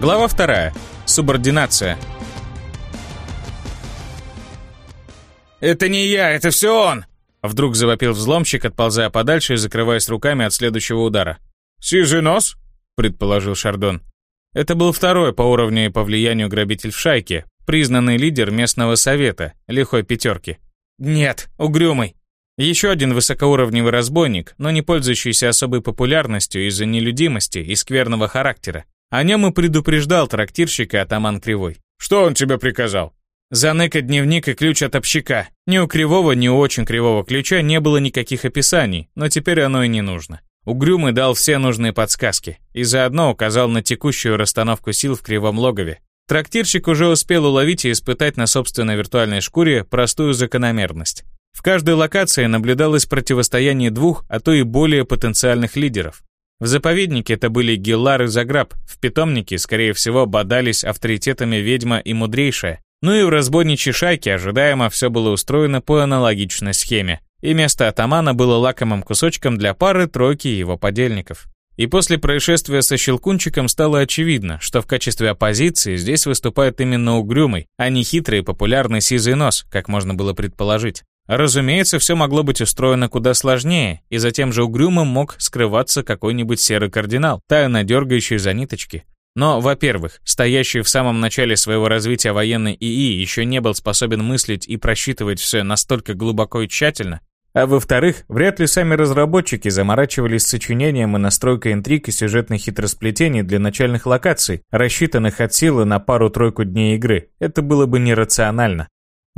Глава вторая. Субординация. «Это не я, это все он!» Вдруг завопил взломщик, отползая подальше и закрываясь руками от следующего удара. «Сизый нос?» — предположил Шардон. Это был второй по уровню и по влиянию грабитель в шайке, признанный лидер местного совета, лихой пятерки. «Нет, угрюмый». Еще один высокоуровневый разбойник, но не пользующийся особой популярностью из-за нелюдимости и скверного характера. О нем и предупреждал трактирщика атаман Кривой. «Что он тебе приказал?» Заныкать дневник и ключ от общака. Ни у кривого, ни у очень кривого ключа не было никаких описаний, но теперь оно и не нужно. Угрюмый дал все нужные подсказки и заодно указал на текущую расстановку сил в кривом логове. Трактирщик уже успел уловить и испытать на собственной виртуальной шкуре простую закономерность. В каждой локации наблюдалось противостояние двух, а то и более потенциальных лидеров. В заповеднике это были Геллар и Заграб, в питомнике, скорее всего, бодались авторитетами ведьма и мудрейшая, ну и в разбойничьей шайке ожидаемо все было устроено по аналогичной схеме, и место атамана было лакомым кусочком для пары-тройки его подельников. И после происшествия со Щелкунчиком стало очевидно, что в качестве оппозиции здесь выступает именно угрюмый, а не хитрый и популярный сизый нос, как можно было предположить. Разумеется, все могло быть устроено куда сложнее, и за тем же угрюмым мог скрываться какой-нибудь серый кардинал, тайно дергающий за ниточки. Но, во-первых, стоящий в самом начале своего развития военный ИИ еще не был способен мыслить и просчитывать все настолько глубоко и тщательно, а во-вторых, вряд ли сами разработчики заморачивались с сочинением и настройкой интриг и сюжетных хитросплетений для начальных локаций, рассчитанных от силы на пару-тройку дней игры. Это было бы нерационально.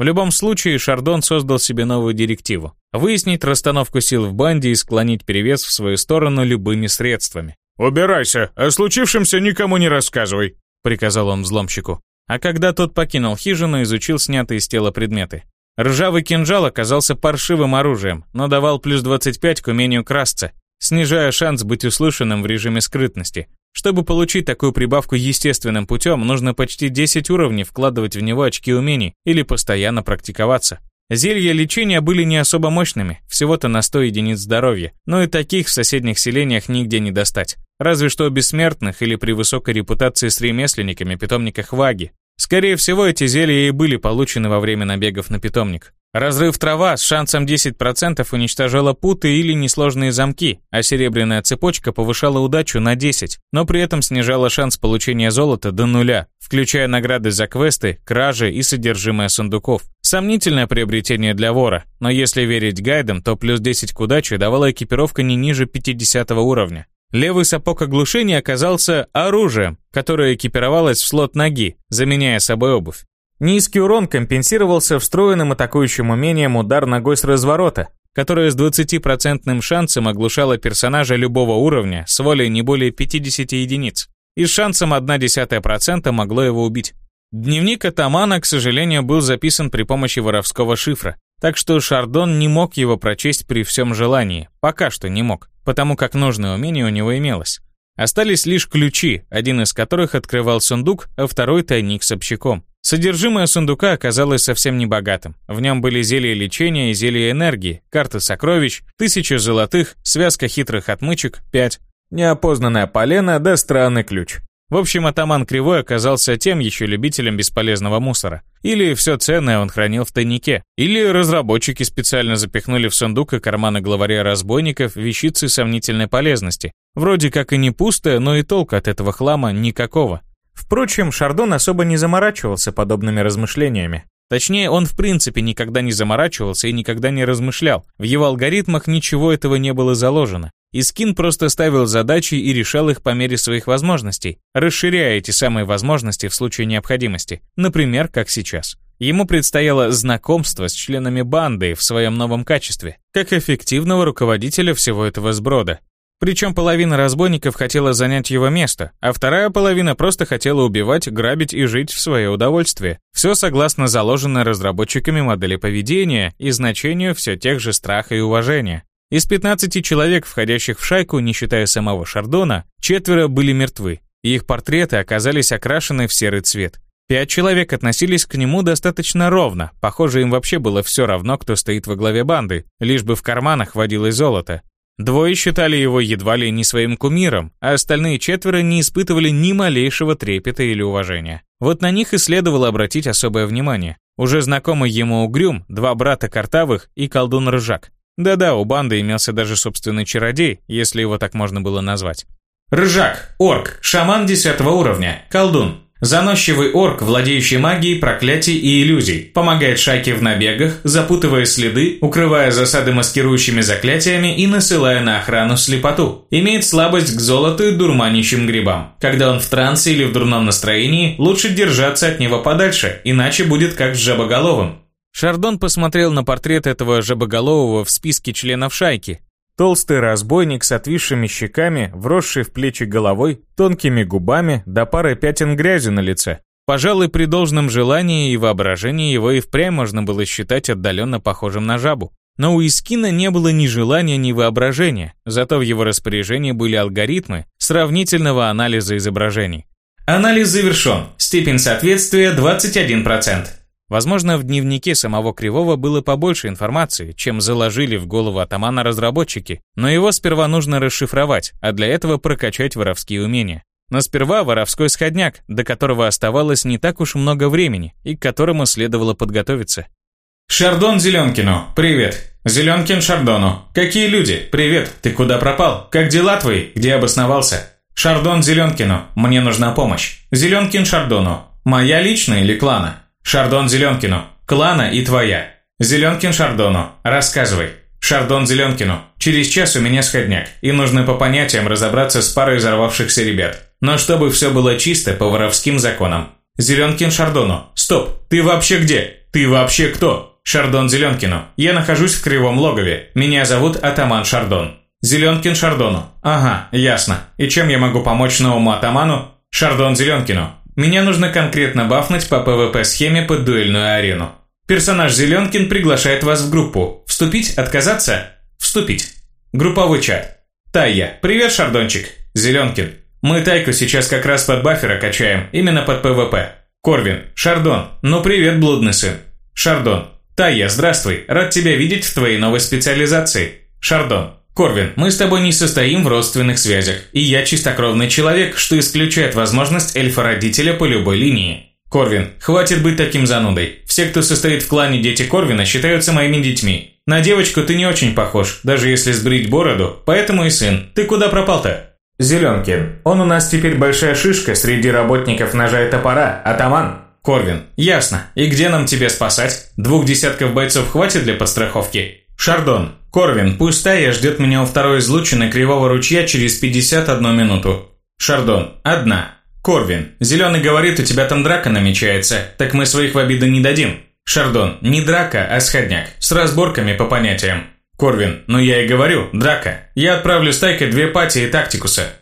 В любом случае, Шардон создал себе новую директиву. Выяснить расстановку сил в банде и склонить перевес в свою сторону любыми средствами. «Убирайся, о случившемся никому не рассказывай», — приказал он взломщику. А когда тот покинул хижину, изучил снятые с тела предметы. Ржавый кинжал оказался паршивым оружием, но давал плюс 25 к умению красться, снижая шанс быть услышанным в режиме скрытности. Чтобы получить такую прибавку естественным путем, нужно почти 10 уровней вкладывать в него очки умений или постоянно практиковаться. Зелья лечения были не особо мощными, всего-то на 100 единиц здоровья, но и таких в соседних селениях нигде не достать. Разве что бессмертных или при высокой репутации с ремесленниками питомниках Ваги. Скорее всего, эти зелья и были получены во время набегов на питомник. Разрыв трава с шансом 10% уничтожала путы или несложные замки, а серебряная цепочка повышала удачу на 10, но при этом снижала шанс получения золота до нуля, включая награды за квесты, кражи и содержимое сундуков. Сомнительное приобретение для вора, но если верить гайдам, то плюс 10 к удаче давала экипировка не ниже 50 уровня. Левый сапог оглушения оказался оружием, которое экипировалось в слот ноги, заменяя собой обувь. Низкий урон компенсировался встроенным атакующим умением удар ногой с разворота, которое с 20% шансом оглушало персонажа любого уровня с волей не более 50 единиц, и с шансом 0,1% могло его убить. Дневник атамана, к сожалению, был записан при помощи воровского шифра, так что Шардон не мог его прочесть при всем желании, пока что не мог, потому как нужное умение у него имелось. Остались лишь ключи, один из которых открывал сундук, а второй тайник с общаком. Содержимое сундука оказалось совсем небогатым. В нем были зелья лечения и зелья энергии, карты сокровищ, тысяча золотых, связка хитрых отмычек, пять, неопознанная полена да странный ключ. В общем, атаман Кривой оказался тем еще любителем бесполезного мусора. Или все ценное он хранил в тайнике, или разработчики специально запихнули в сундук и карманы главаря разбойников вещицы сомнительной полезности. Вроде как и не пустая, но и толка от этого хлама никакого. Впрочем, Шардон особо не заморачивался подобными размышлениями. Точнее, он в принципе никогда не заморачивался и никогда не размышлял. В его алгоритмах ничего этого не было заложено. Искин просто ставил задачи и решал их по мере своих возможностей, расширяя эти самые возможности в случае необходимости, например, как сейчас. Ему предстояло знакомство с членами банды в своем новом качестве, как эффективного руководителя всего этого сброда. Причем половина разбойников хотела занять его место, а вторая половина просто хотела убивать, грабить и жить в свое удовольствие. Все согласно заложенной разработчиками модели поведения и значению все тех же страха и уважения. Из 15 человек, входящих в шайку, не считая самого Шардона, четверо были мертвы, и их портреты оказались окрашены в серый цвет. Пять человек относились к нему достаточно ровно, похоже, им вообще было все равно, кто стоит во главе банды, лишь бы в карманах водилось золото. Двое считали его едва ли не своим кумиром, а остальные четверо не испытывали ни малейшего трепета или уважения. Вот на них и следовало обратить особое внимание. Уже знакомый ему Угрюм, два брата Картавых и колдун Рыжак. Да-да, у банды имелся даже собственный чародей, если его так можно было назвать. Рыжак, орк, шаман 10 уровня, колдун. Заносчивый орк, владеющий магией, проклятий и иллюзий, помогает шайке в набегах, запутывая следы, укрывая засады маскирующими заклятиями и насылая на охрану слепоту. Имеет слабость к золоту и дурманящим грибам. Когда он в трансе или в дурном настроении, лучше держаться от него подальше, иначе будет как с жабоголовым. Шардон посмотрел на портрет этого жабоголового в списке членов шайки, Толстый разбойник с отвисшими щеками, вросший в плечи головой, тонкими губами, да парой пятен грязи на лице. Пожалуй, при должном желании и воображении его и впрямь можно было считать отдаленно похожим на жабу. Но у Искина не было ни желания, ни воображения, зато в его распоряжении были алгоритмы сравнительного анализа изображений. Анализ завершен. Степень соответствия 21%. Возможно, в дневнике самого Кривого было побольше информации, чем заложили в голову атамана разработчики, но его сперва нужно расшифровать, а для этого прокачать воровские умения. Но сперва воровской сходняк, до которого оставалось не так уж много времени, и к которому следовало подготовиться. «Шардон Зеленкину, привет. Зеленкин Шардону. Какие люди? Привет. Ты куда пропал? Как дела твои? Где обосновался? Шардон Зеленкину. Мне нужна помощь. Зеленкин Шардону. Моя личная или клана? Шардон Зеленкину. Клана и твоя. Зеленкин Шардону. Рассказывай. Шардон Зеленкину. Через час у меня сходняк, и нужно по понятиям разобраться с парой взорвавшихся ребят. Но чтобы все было чисто по воровским законам. Зеленкин Шардону. Стоп, ты вообще где? Ты вообще кто? Шардон Зеленкину. Я нахожусь в Кривом Логове. Меня зовут Атаман Шардон. Зеленкин Шардону. Ага, ясно. И чем я могу помочь новому атаману? Шардон Зеленкину. Меня нужно конкретно бафнуть по ПВП-схеме под дуэльную арену. Персонаж Зеленкин приглашает вас в группу. Вступить? Отказаться? Вступить. Групповой чат. Тайя. Привет, Шардончик. Зеленкин. Мы Тайку сейчас как раз под бафера качаем, именно под ПВП. Корвин. Шардон. Ну привет, блудный сын. Шардон. Тайя, здравствуй. Рад тебя видеть в твоей новой специализации. Шардон. Корвин, мы с тобой не состоим в родственных связях, и я чистокровный человек, что исключает возможность эльфа-родителя по любой линии. Корвин, хватит быть таким занудой. Все, кто состоит в клане Дети Корвина, считаются моими детьми. На девочку ты не очень похож, даже если сбрить бороду, поэтому и сын. Ты куда пропал-то? Зеленкин, он у нас теперь большая шишка среди работников ножа и топора, атаман. Корвин, ясно. И где нам тебе спасать? Двух десятков бойцов хватит для подстраховки? Шардон, Корвин, пусть Тая ждет меня у второй излучины Кривого ручья через 51 минуту. Шардон, одна. Корвин, Зеленый говорит, у тебя там драка намечается, так мы своих в обиду не дадим. Шардон, не драка, а сходняк, с разборками по понятиям. Корвин, ну я и говорю, драка. Я отправлю с Тайкой две пати и тактикуса.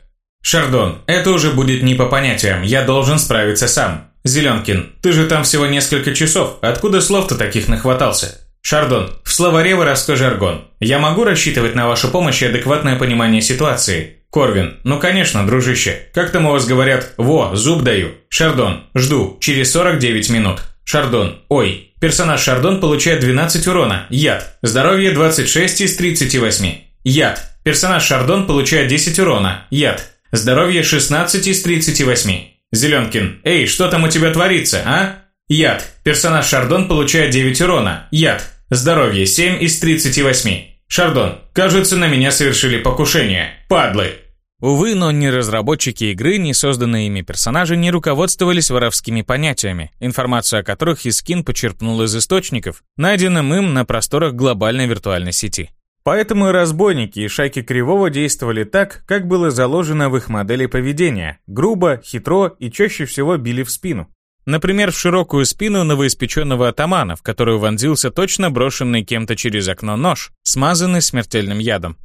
Шардон, это уже будет не по понятиям, я должен справиться сам. Зеленкин, ты же там всего несколько часов, откуда слов-то таких нахватался? Шардон, в словаре выростой жаргон. Я могу рассчитывать на вашу помощь и адекватное понимание ситуации? Корвин, ну конечно, дружище. Как там у вас говорят, во, зуб даю. Шардон, жду, через 49 минут. Шардон, ой, персонаж Шардон получает 12 урона, яд. Здоровье 26 из 38. Яд. Персонаж Шардон получает 10 урона, яд. Здоровье 16 из 38. Зеленкин, эй, что там у тебя творится, а? Яд. Персонаж Шардон получает 9 урона, яд. Здоровье 7 из 38. Шардон, кажется, на меня совершили покушение. Падлы. Увы, но ни разработчики игры, ни созданные ими персонажи не руководствовались воровскими понятиями, информацию о которых Искин почерпнул из источников, найденным им на просторах глобальной виртуальной сети. Поэтому и разбойники и шайки Кривого действовали так, как было заложено в их модели поведения, грубо, хитро и чаще всего били в спину. Например, в широкую спину новоиспеченного атамана, в которую вонзился точно брошенный кем-то через окно нож, смазанный смертельным ядом.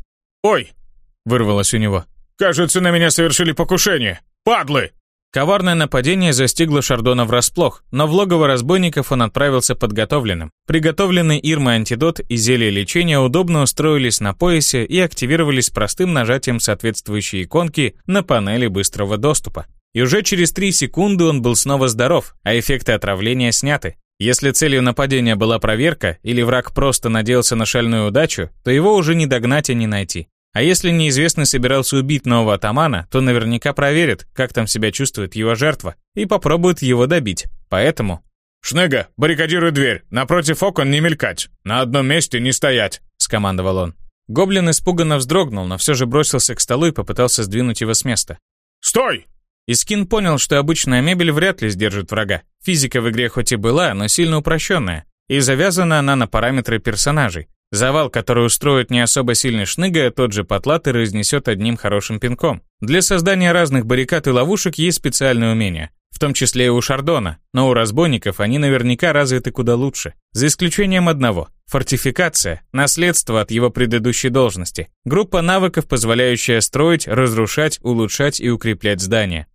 «Ой!» — вырвалось у него. «Кажется, на меня совершили покушение! Падлы!» Коварное нападение застигло Шардона врасплох, но в логово разбойников он отправился подготовленным. Приготовленный Ирмой антидот и зелье лечения удобно устроились на поясе и активировались простым нажатием соответствующей иконки на панели быстрого доступа. И уже через 3 секунды он был снова здоров, а эффекты отравления сняты. Если целью нападения была проверка, или враг просто надеялся на шальную удачу, то его уже не догнать и не найти. А если неизвестный собирался убить нового атамана, то наверняка проверит, как там себя чувствует его жертва, и попробует его добить. Поэтому... «Шнега, баррикадируй дверь, напротив окон не мелькать, на одном месте не стоять», — скомандовал он. Гоблин испуганно вздрогнул, но все же бросился к столу и попытался сдвинуть его с места. «Стой!» Искин понял, что обычная мебель вряд ли сдержит врага. Физика в игре хоть и была, но сильно упрощенная, и завязана она на параметры персонажей. Завал, который устроит не особо сильный шныга, тот же потлатый разнесет одним хорошим пинком. Для создания разных баррикад и ловушек есть специальные умения, в том числе и у Шардона, но у разбойников они наверняка развиты куда лучше. За исключением одного – фортификация, наследство от его предыдущей должности, группа навыков, позволяющая строить, разрушать, улучшать и укреплять здания.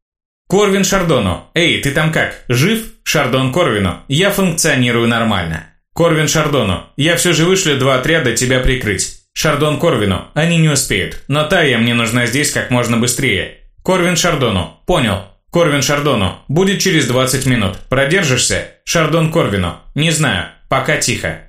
Корвин Шардону. Эй, ты там как? Жив? Шардон Корвину. Я функционирую нормально. Корвин Шардону, я все же вышлю два отряда тебя прикрыть. Шардон Корвину, они не успеют, но Тая мне нужна здесь как можно быстрее. Корвин Шардону, понял. Корвин Шардону, будет через 20 минут. Продержишься? Шардон Корвину, не знаю, пока тихо.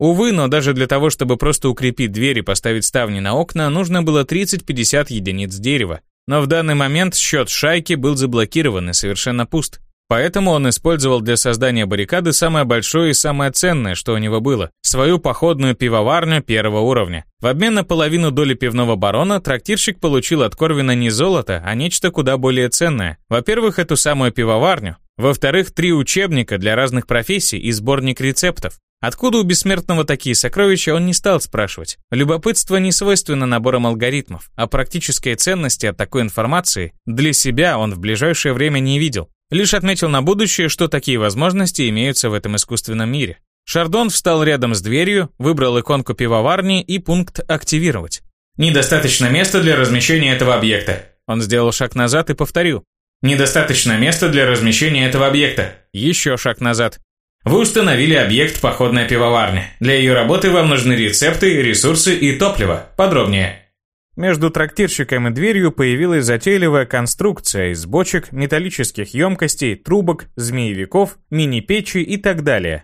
Увы, но даже для того, чтобы просто укрепить дверь и поставить ставни на окна, нужно было 30-50 единиц дерева. Но в данный момент счет шайки был заблокирован и совершенно пуст. Поэтому он использовал для создания баррикады самое большое и самое ценное, что у него было – свою походную пивоварню первого уровня. В обмен на половину доли пивного барона трактирщик получил от Корвина не золото, а нечто куда более ценное. Во-первых, эту самую пивоварню. Во-вторых, три учебника для разных профессий и сборник рецептов. Откуда у бессмертного такие сокровища, он не стал спрашивать. Любопытство не свойственно наборам алгоритмов, а практической ценности от такой информации для себя он в ближайшее время не видел. Лишь отметил на будущее, что такие возможности имеются в этом искусственном мире. Шардон встал рядом с дверью, выбрал иконку пивоварни и пункт «Активировать». «Недостаточно места для размещения этого объекта». Он сделал шаг назад и повторил. «Недостаточно места для размещения этого объекта». Еще шаг назад. Вы установили объект «Походная пивоварня». Для ее работы вам нужны рецепты, ресурсы и топливо. Подробнее. Между трактирщиком и дверью появилась затейливая конструкция из бочек, металлических емкостей, трубок, змеевиков, мини-печи и так далее.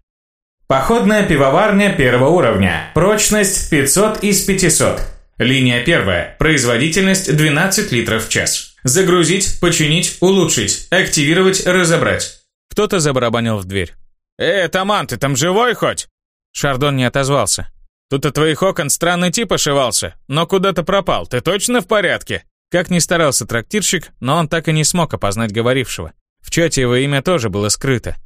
Походная пивоварня первого уровня. Прочность 500 из 500. Линия первая. Производительность 12 литров в час. Загрузить, починить, улучшить, активировать, разобрать. Кто-то забарабанил в дверь. «Эй, Таман, ты там живой хоть?» Шардон не отозвался. Тут от твоих окон странный тип ошивался, но куда-то пропал. Ты точно в порядке?» Как ни старался трактирщик, но он так и не смог опознать говорившего. В чате его имя тоже было скрыто.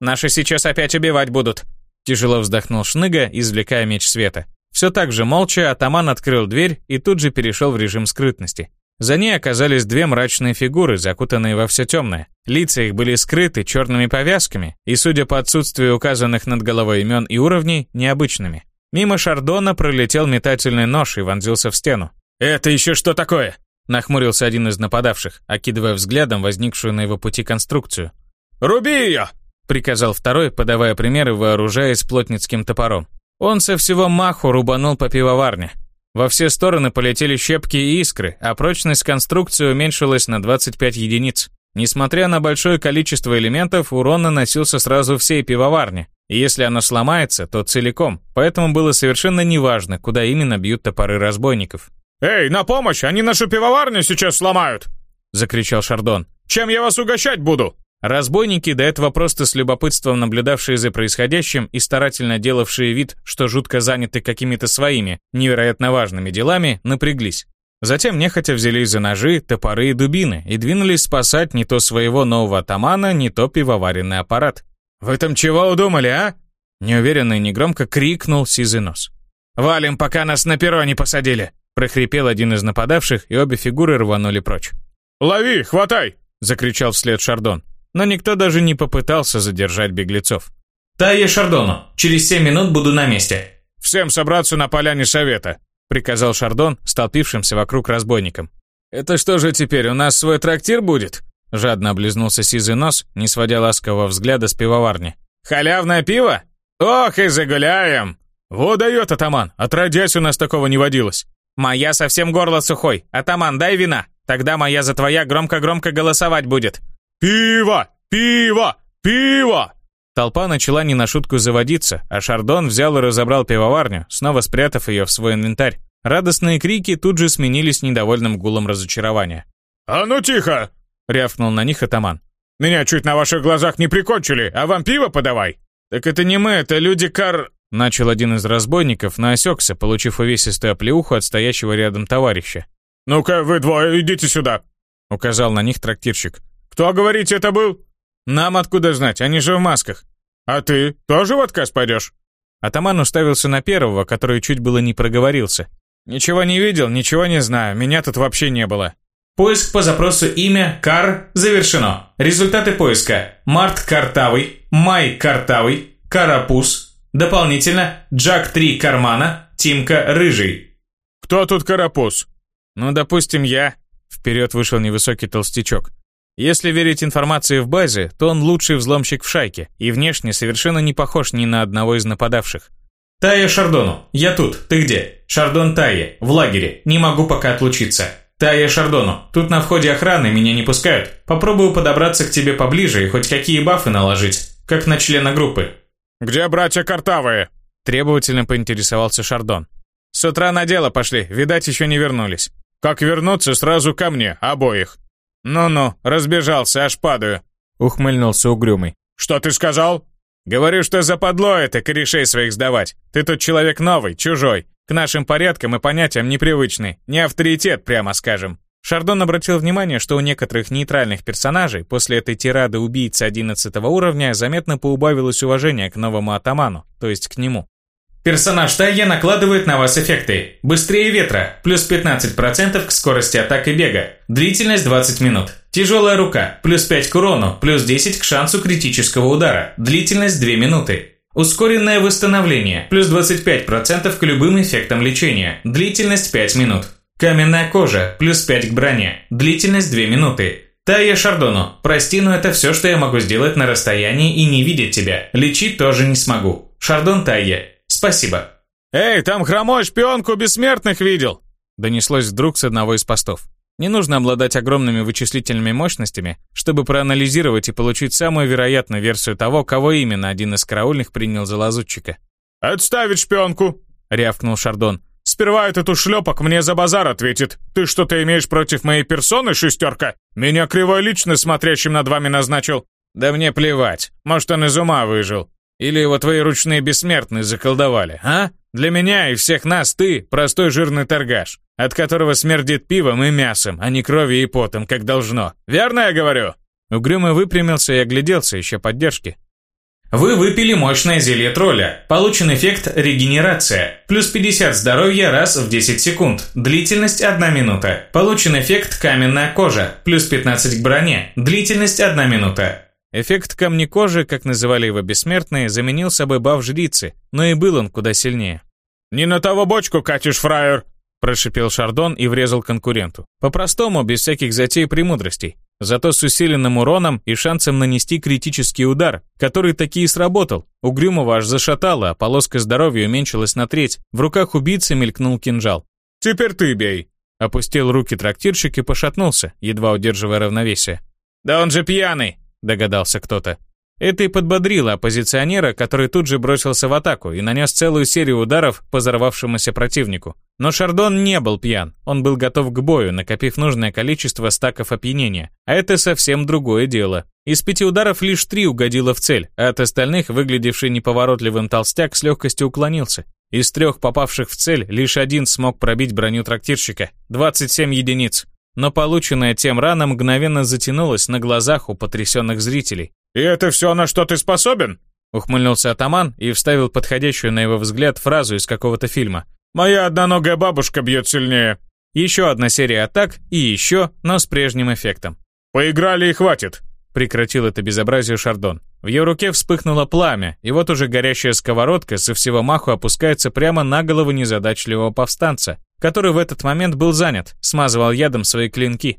«Наши сейчас опять убивать будут», — тяжело вздохнул Шныга, извлекая меч света. Все так же молча атаман открыл дверь и тут же перешел в режим скрытности. За ней оказались две мрачные фигуры, закутанные во все темное. Лица их были скрыты черными повязками и, судя по отсутствию указанных над головой имен и уровней, необычными. Мимо Шардона пролетел метательный нож и вонзился в стену. «Это еще что такое?» Нахмурился один из нападавших, окидывая взглядом возникшую на его пути конструкцию. «Руби ее!» Приказал второй, подавая примеры, вооружаясь плотницким топором. Он со всего маху рубанул по пивоварне. Во все стороны полетели щепки и искры, а прочность конструкции уменьшилась на 25 единиц. Несмотря на большое количество элементов, урон наносился сразу всей пивоварне, и если она сломается, то целиком, поэтому было совершенно неважно, куда именно бьют топоры разбойников. «Эй, на помощь! Они нашу пивоварню сейчас сломают!» — закричал Шардон. «Чем я вас угощать буду?» Разбойники, до этого просто с любопытством наблюдавшие за происходящим и старательно делавшие вид, что жутко заняты какими-то своими, невероятно важными делами, напряглись. Затем нехотя взялись за ножи, топоры и дубины и двинулись спасать не то своего нового атамана, не то пивоваренный аппарат. «Вы там чего удумали, а?» Неуверенно и негромко крикнул сизый нос. «Валим, пока нас на перо не посадили!» прохрипел один из нападавших, и обе фигуры рванули прочь. «Лови, хватай!» закричал вслед Шардон. Но никто даже не попытался задержать беглецов. «Тайе Шардону, через семь минут буду на месте». «Всем собраться на поляне совета», приказал Шардон, столпившимся вокруг разбойникам. «Это что же теперь, у нас свой трактир будет?» Жадно облизнулся сизый нос, не сводя ласкового взгляда с пивоварни. «Халявное пиво? Ох и загуляем!» «Во дает, атаман, отродясь у нас такого не водилось!» «Моя совсем горло сухой. Атаман, дай вина. Тогда моя за твоя громко-громко голосовать будет». «Пиво! Пиво! Пиво!» Толпа начала не на шутку заводиться, а Шардон взял и разобрал пивоварню, снова спрятав ее в свой инвентарь. Радостные крики тут же сменились недовольным гулом разочарования. «А ну тихо!» — рявкнул на них атаман. «Меня чуть на ваших глазах не прикончили, а вам пиво подавай!» «Так это не мы, это люди кар...» Начал один из разбойников, но осекся, получив увесистую оплеуху от стоящего рядом товарища. «Ну-ка, вы двое, идите сюда!» — указал на них трактирщик. «Кто, говорите, это был?» «Нам откуда знать, они же в масках». «А ты тоже в отказ пойдешь?» Атаман уставился на первого, который чуть было не проговорился. «Ничего не видел, ничего не знаю, меня тут вообще не было». Поиск по запросу имя Кар завершено. Результаты поиска. Март Картавый, Май Картавый, Карапуз. Дополнительно Джак 3 Кармана, Тимка Рыжий. «Кто тут Карапуз?» «Ну, допустим, я». Вперед вышел невысокий толстячок. Если верить информации в базе, то он лучший взломщик в шайке и внешне совершенно не похож ни на одного из нападавших. Тая Шардону, я тут, ты где? Шардон Тае, в лагере, не могу пока отлучиться. Тая Шардону, тут на входе охраны меня не пускают. Попробую подобраться к тебе поближе и хоть какие бафы наложить, как на члена группы. Где братья Картавые? Требовательно поинтересовался Шардон. С утра на дело пошли, видать, еще не вернулись. Как вернуться, сразу ко мне, обоих. «Ну-ну, разбежался, аж падаю», — ухмыльнулся угрюмый. «Что ты сказал?» «Говорю, что западло это корешей своих сдавать. Ты тут человек новый, чужой. К нашим порядкам и понятиям непривычный. Не авторитет, прямо скажем». Шардон обратил внимание, что у некоторых нейтральных персонажей после этой тирады убийцы 11 уровня заметно поубавилось уважение к новому атаману, то есть к нему. Персонаж Тайя накладывает на вас эффекты. Быстрее ветра, плюс 15% к скорости атак и бега. Длительность 20 минут. Тяжелая рука, плюс 5 к урону, плюс 10 к шансу критического удара. Длительность 2 минуты. Ускоренное восстановление, плюс 25% к любым эффектам лечения. Длительность 5 минут. Каменная кожа, плюс 5 к броне. Длительность 2 минуты. Тайя Шардону, прости, но это все, что я могу сделать на расстоянии и не видеть тебя. Лечить тоже не смогу. Шардон Тайя, Спасибо. Эй, там хромой шпионку бессмертных видел. Донеслось вдруг с одного из постов. Не нужно обладать огромными вычислительными мощностями, чтобы проанализировать и получить самую вероятную версию того, кого именно один из караульных принял за лазутчика. «Отставить шпионку!» — рявкнул Шардон. «Сперва этот ушлепок мне за базар ответит. Ты что-то имеешь против моей персоны, шестерка? Меня кривой лично смотрящим над вами назначил». «Да мне плевать. Может, он из ума выжил. Или его твои ручные бессмертные заколдовали, а? Для меня и всех нас ты простой жирный торгаш, от которого смердит пивом и мясом, а не кровью и потом, как должно. Верно я говорю?» Угрюмо выпрямился и огляделся, ища поддержки. Вы выпили мощное зелье тролля. Получен эффект регенерация. Плюс 50 здоровья раз в 10 секунд. Длительность 1 минута. Получен эффект каменная кожа. Плюс 15 к броне. Длительность 1 минута. Эффект камни кожи, как называли его бессмертные, заменил собой баф жрицы, но и был он куда сильнее. «Не на того бочку катишь, фраер!» Прошипел Шардон и врезал конкуренту. По-простому, без всяких затей и премудростей. Зато с усиленным уроном и шансом нанести критический удар, который таки и сработал. Угрюмого аж зашатало, а полоска здоровья уменьшилась на треть. В руках убийцы мелькнул кинжал. «Теперь ты бей!» Опустил руки трактирщик и пошатнулся, едва удерживая равновесие. «Да он же пьяный!» Догадался кто-то. Это и подбодрило оппозиционера, который тут же бросился в атаку и нанес целую серию ударов по взорвавшемуся противнику. Но Шардон не был пьян, он был готов к бою, накопив нужное количество стаков опьянения. А это совсем другое дело. Из пяти ударов лишь три угодило в цель, а от остальных выглядевший неповоротливым толстяк с легкостью уклонился. Из трех попавших в цель лишь один смог пробить броню трактирщика. 27 единиц но полученная тем рана мгновенно затянулась на глазах у потрясенных зрителей. «И это все, на что ты способен?» Ухмыльнулся атаман и вставил подходящую на его взгляд фразу из какого-то фильма. «Моя одноногая бабушка бьет сильнее». Еще одна серия атак и еще, но с прежним эффектом. «Поиграли и хватит», — прекратил это безобразие Шардон. В ее руке вспыхнуло пламя, и вот уже горящая сковородка со всего маху опускается прямо на голову незадачливого повстанца, который в этот момент был занят, смазывал ядом свои клинки.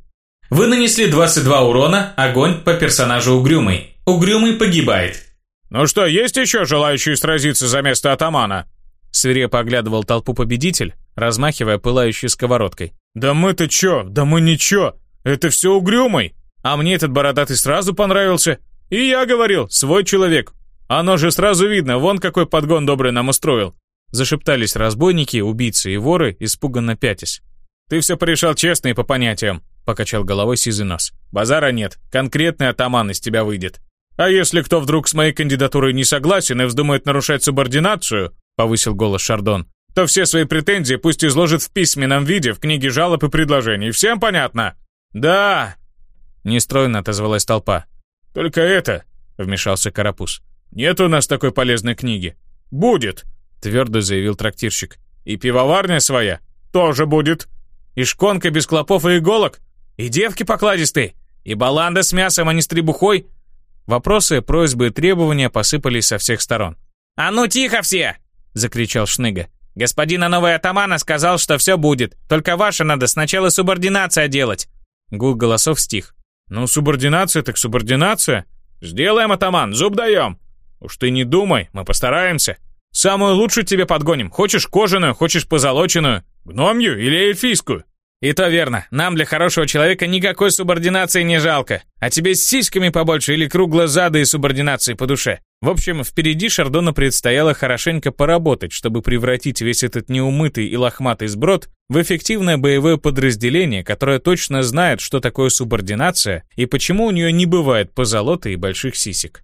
Вы нанесли 22 урона, огонь по персонажу Угрюмый. Угрюмый погибает. «Ну что, есть еще желающие сразиться за место атамана?» Свирепо оглядывал толпу победитель, размахивая пылающей сковородкой. «Да мы-то чё? Да мы ничего! Это все Угрюмый! А мне этот бородатый сразу понравился. И я говорил, свой человек. Оно же сразу видно, вон какой подгон добрый нам устроил. Зашептались разбойники, убийцы и воры, испуганно пятясь. «Ты все порешал честно и по понятиям», — покачал головой сизый нос. «Базара нет, конкретный атаман из тебя выйдет. А если кто вдруг с моей кандидатурой не согласен и вздумает нарушать субординацию», — повысил голос Шардон, «то все свои претензии пусть изложит в письменном виде в книге жалоб и предложений. Всем понятно?» «Да!» — нестройно отозвалась толпа. «Только это», — вмешался Карапуз. «Нет у нас такой полезной книги». «Будет», — твердо заявил трактирщик. «И пивоварня своя тоже будет». И шконка без клопов и иголок? И девки покладистые? И баланда с мясом, а не с требухой?» Вопросы, просьбы и требования посыпались со всех сторон. «А ну тихо все!» — закричал Шныга. «Господина новый атамана сказал, что все будет. Только ваше надо сначала субординация делать». Гул голосов стих. «Ну, субординация так субординация. Сделаем, атаман, зуб даем. Уж ты не думай, мы постараемся. Самую лучшую тебе подгоним. Хочешь кожаную, хочешь позолоченную. Гномью или эльфийскую. «И то верно. Нам для хорошего человека никакой субординации не жалко. А тебе с сиськами побольше или круглозадой субординации по душе?» В общем, впереди Шардону предстояло хорошенько поработать, чтобы превратить весь этот неумытый и лохматый сброд в эффективное боевое подразделение, которое точно знает, что такое субординация и почему у нее не бывает позолоты и больших сисек.